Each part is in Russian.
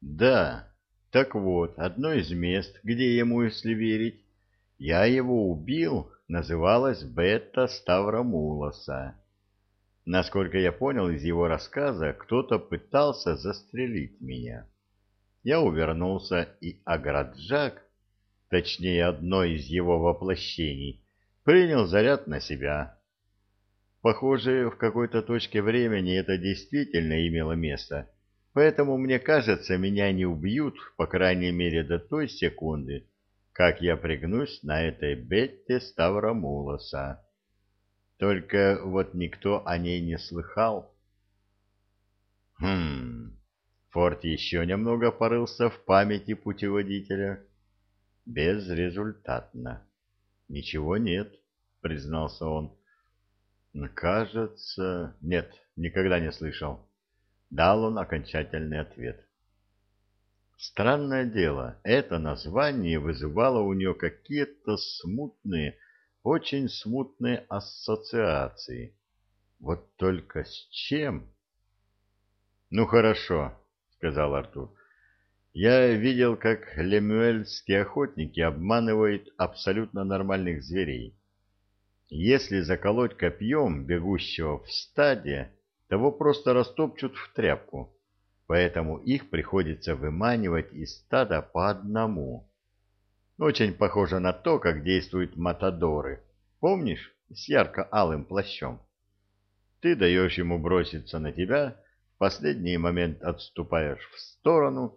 Да, так вот, одно из мест, где ему, если верить, я его убил, называлось Бета Ставромулоса. Насколько я понял из его рассказа, кто-то пытался застрелить меня. Я увернулся, и Аграджак, точнее одно из его воплощений, принял заряд на себя. Похоже, в какой-то точке времени это действительно имело место, поэтому, мне кажется, меня не убьют, по крайней мере, до той секунды, как я пригнусь на этой Бетте Ставромулоса. Только вот никто о ней не слыхал. Хм, Форд еще немного порылся в памяти путеводителя. Безрезультатно. Ничего нет, признался он. Кажется, нет, никогда не слышал. Дал он окончательный ответ. Странное дело, это название вызывало у нее какие-то смутные, очень смутные ассоциации. Вот только с чем? Ну хорошо, сказал Артур. Я видел, как лемюэльские охотники обманывают абсолютно нормальных зверей. Если заколоть копьем бегущего в стаде, того просто растопчут в тряпку, поэтому их приходится выманивать из стада по одному. Очень похоже на то, как действуют матадоры. Помнишь, с ярко-алым плащом? Ты даешь ему броситься на тебя, последний момент отступаешь в сторону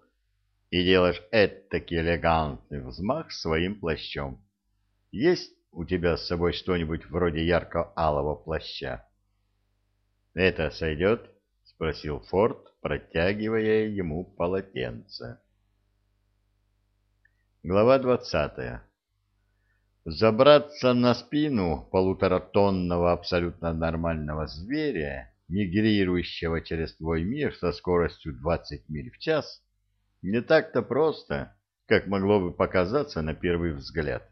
и делаешь этакий элегантный взмах своим плащом. Есть у тебя с собой что-нибудь вроде ярко-алого плаща? — Это сойдет? — спросил Форд, протягивая ему полотенце. Глава двадцатая. Забраться на спину полуторатонного абсолютно нормального зверя мигрирующего через твой мир со скоростью 20 миль в час, не так-то просто, как могло бы показаться на первый взгляд.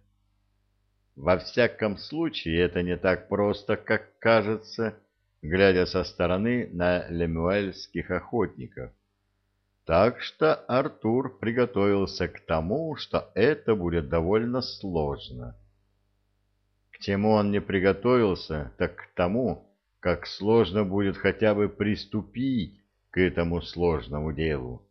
Во всяком случае, это не так просто, как кажется, глядя со стороны на лемуэльских охотников. Так что Артур приготовился к тому, что это будет довольно сложно. К чему он не приготовился, так к тому, как сложно будет хотя бы приступить к этому сложному делу.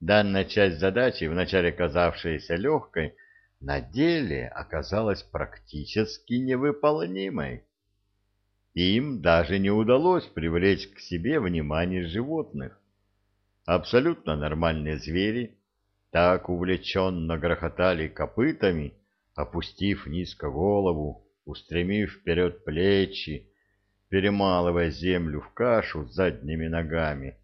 Данная часть задачи, вначале казавшаяся легкой, на деле оказалась практически невыполнимой. Им даже не удалось привлечь к себе внимание животных. Абсолютно нормальные звери так увлеченно грохотали копытами, опустив низко голову, устремив вперед плечи, перемалывая землю в кашу задними ногами,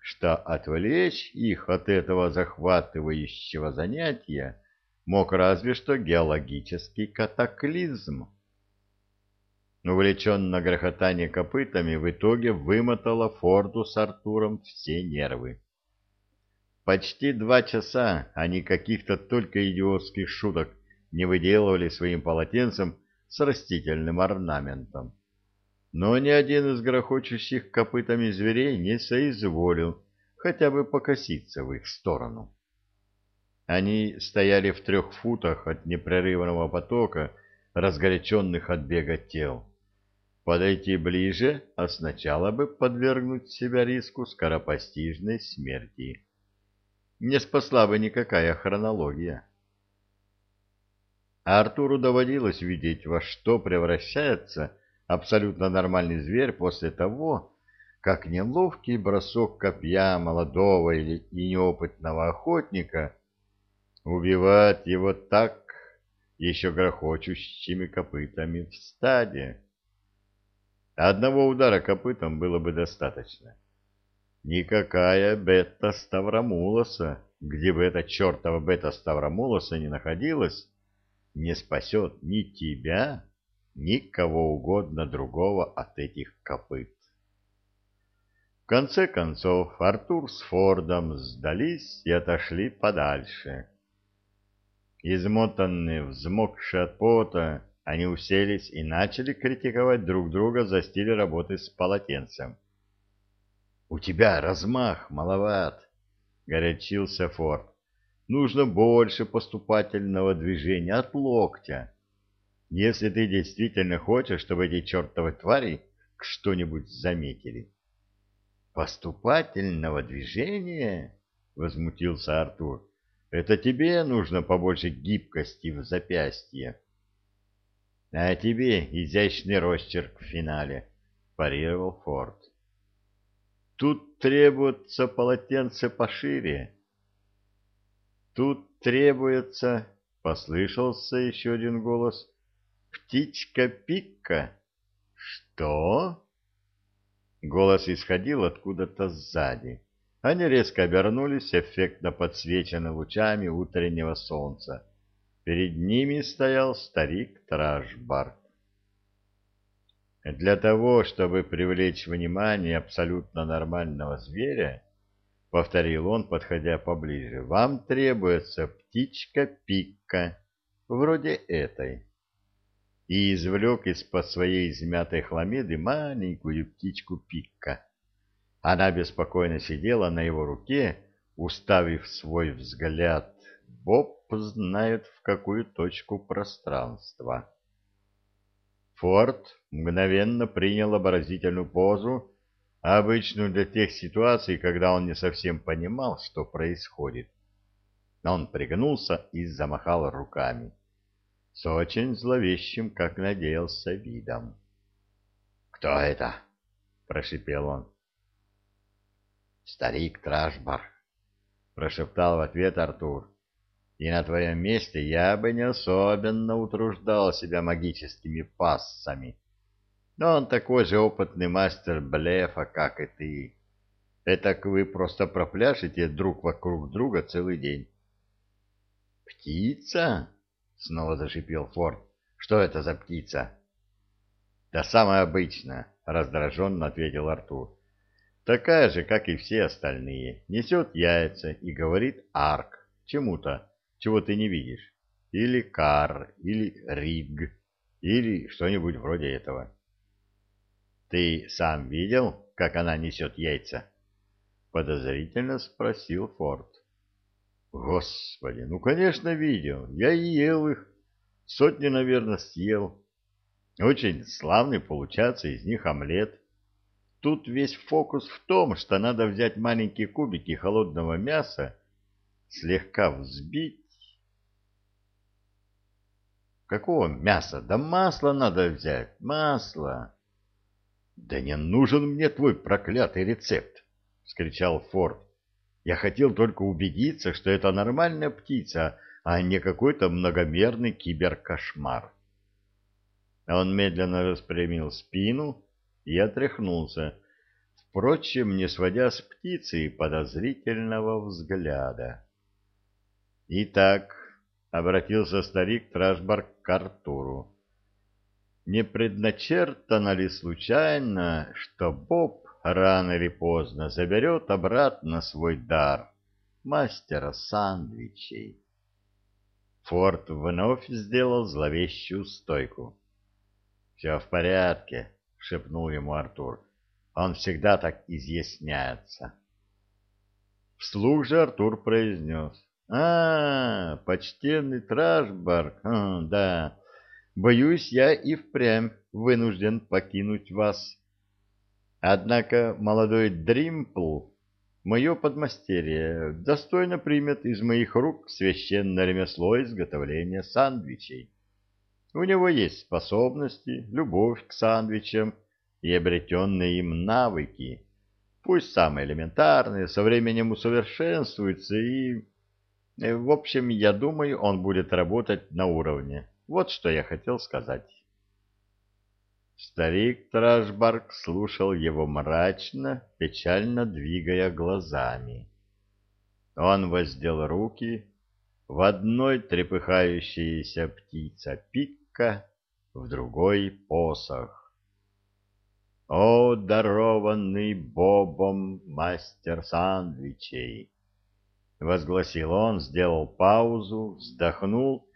что отвлечь их от этого захватывающего занятия мог разве что геологический катаклизм. Увлеченно грохотание копытами в итоге вымотало Форду с Артуром все нервы. Почти два часа они каких-то только идиотских шуток не выделывали своим полотенцем с растительным орнаментом но ни один из грохочущих копытами зверей не соизволил хотя бы покоситься в их сторону. Они стояли в трех футах от непрерывного потока разгоряченных от бега тел. Подойти ближе, а сначала бы подвергнуть себя риску скоропостижной смерти. Не спасла бы никакая хронология. А Артуру доводилось видеть, во что превращается абсолютно нормальный зверь после того, как неловкий бросок копья молодого или неопытного охотника убивает его так, еще грохочущими копытами в стаде. Одного удара копытом было бы достаточно. Никакая бета-ставромулоса, где бы эта чертова бета-ставромулоса не находилась, не спасет ни тебя, никого угодно другого от этих копыт. В конце концов Артур с Фордом сдались и отошли подальше. Измотанные, взмокшие от пота, они уселись и начали критиковать друг друга за стиль работы с полотенцем. — У тебя размах маловат, — горячился Форд. «Нужно больше поступательного движения от локтя. Если ты действительно хочешь, чтобы эти чертовы твари что-нибудь заметили». «Поступательного движения?» — возмутился Артур. «Это тебе нужно побольше гибкости в запястье». «А тебе изящный росчерк в финале», — парировал Форд. Тут требуется полотенце пошире. Тут требуется, послышался еще один голос, птичка-пикка. Что? Голос исходил откуда-то сзади. Они резко обернулись, эффектно подсвечены лучами утреннего солнца. Перед ними стоял старик Тражбарк. Для того, чтобы привлечь внимание абсолютно нормального зверя, — повторил он, подходя поближе, — вам требуется птичка-пикка, вроде этой. И извлек из-под своей измятой хламиды маленькую птичку-пикка. Она беспокойно сидела на его руке, уставив свой взгляд, Боб знает в какую точку пространства. Форд мгновенно принял оборазительную позу, обычную для тех ситуаций, когда он не совсем понимал, что происходит. Он пригнулся и замахал руками. С очень зловещим, как надеялся, видом. «Кто это?» — прошипел он. «Старик Тражбар», — прошептал в ответ Артур и на твоем месте я бы не особенно утруждал себя магическими пассами. Но он такой же опытный мастер блефа, как и ты. Этак вы просто пропляшете друг вокруг друга целый день. «Птица?» — снова зашипел Форд. «Что это за птица?» «Да самая обычная», — раздраженно ответил Артур. «Такая же, как и все остальные. Несет яйца и говорит «арк» чему-то чего ты не видишь. Или кар, или риг, или что-нибудь вроде этого. Ты сам видел, как она несет яйца? Подозрительно спросил Форд. Господи, ну, конечно, видел. Я ел их. Сотни, наверное, съел. Очень славный получается из них омлет. Тут весь фокус в том, что надо взять маленькие кубики холодного мяса, слегка взбить Какого мяса? Да масло надо взять, масло. Да не нужен мне твой проклятый рецепт, вскричал Форд. Я хотел только убедиться, что это нормальная птица, а не какой-то многомерный киберкошмар. Он медленно распрямил спину и отряхнулся, впрочем, не сводя с птицы подозрительного взгляда. Итак, обратился старик Тражбарк к Артуру. Не предначертано ли случайно, что Боб рано или поздно заберет обратно свой дар мастера сандвичей? Форд вновь сделал зловещую стойку. — Все в порядке, — шепнул ему Артур. — Он всегда так изъясняется. Вслух же Артур произнес. А, почтенный Тражбарк, а, да. Боюсь, я и впрямь вынужден покинуть вас. Однако молодой Дримпл, мое подмастерье, достойно примет из моих рук священное ремесло изготовления сандвичей. У него есть способности, любовь к сандвичам и обретенные им навыки. Пусть самые элементарные, со временем усовершенствуются и в общем, я думаю, он будет работать на уровне. Вот что я хотел сказать. Старик Тражбарк слушал его мрачно, печально двигая глазами. Он воздел руки, в одной трепыхающаяся птица пикка, в другой посох. О, дарованный Бобом мастер сандвичей! — возгласил он, сделал паузу, вздохнул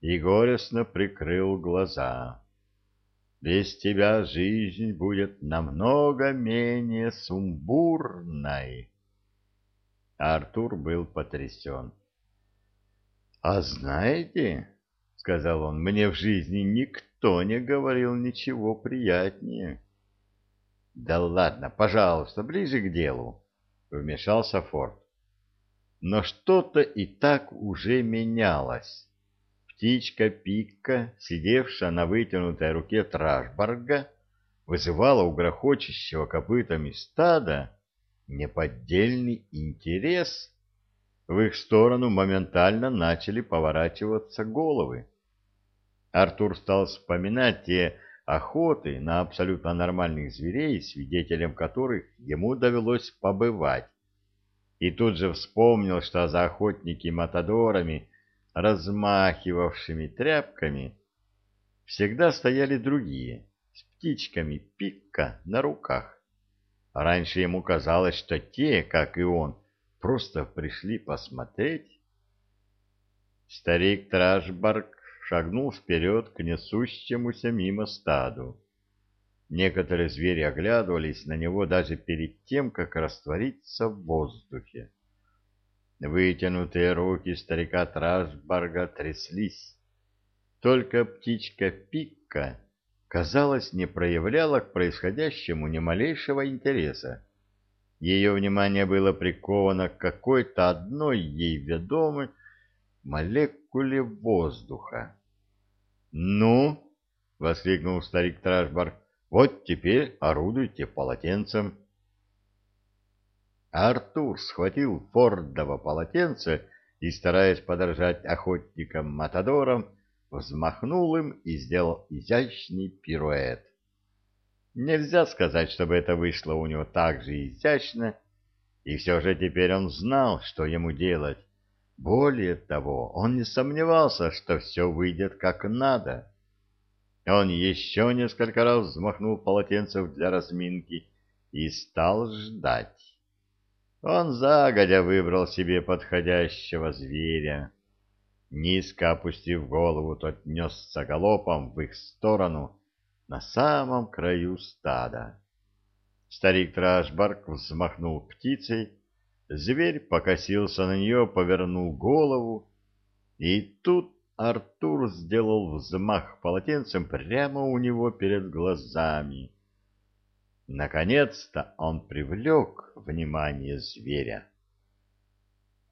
и горестно прикрыл глаза. «Без тебя жизнь будет намного менее сумбурной». Артур был потрясен. «А знаете, — сказал он, — мне в жизни никто не говорил ничего приятнее». «Да ладно, пожалуйста, ближе к делу», — вмешался Форд. Но что-то и так уже менялось. Птичка Пикка, сидевшая на вытянутой руке Тражбарга, вызывала у грохочущего копытами стада неподдельный интерес. В их сторону моментально начали поворачиваться головы. Артур стал вспоминать те охоты на абсолютно нормальных зверей, свидетелем которых ему довелось побывать. И тут же вспомнил, что за охотники-матадорами размахивавшими тряпками, всегда стояли другие, с птичками пикка на руках. Раньше ему казалось, что те, как и он, просто пришли посмотреть. Старик Тражбарк шагнул вперед к несущемуся мимо стаду. Некоторые звери оглядывались на него даже перед тем, как раствориться в воздухе. Вытянутые руки старика Трашбарга тряслись. Только птичка Пикка, казалось, не проявляла к происходящему ни малейшего интереса. Ее внимание было приковано к какой-то одной ей ведомой молекуле воздуха. «Ну!» — воскликнул старик Трашбарг. «Вот теперь орудуйте полотенцем». Артур схватил фордово полотенце и, стараясь подражать охотникам-матадорам, взмахнул им и сделал изящный пируэт. Нельзя сказать, чтобы это вышло у него так же изящно, и все же теперь он знал, что ему делать. Более того, он не сомневался, что все выйдет как надо. Он еще несколько раз взмахнул полотенцем для разминки и стал ждать. Он загодя выбрал себе подходящего зверя. Низко опустив голову, тот несся галопом в их сторону на самом краю стада. Старик Трашбарк взмахнул птицей, зверь покосился на нее, повернул голову, и тут Артур сделал взмах полотенцем прямо у него перед глазами. Наконец-то он привлек внимание зверя.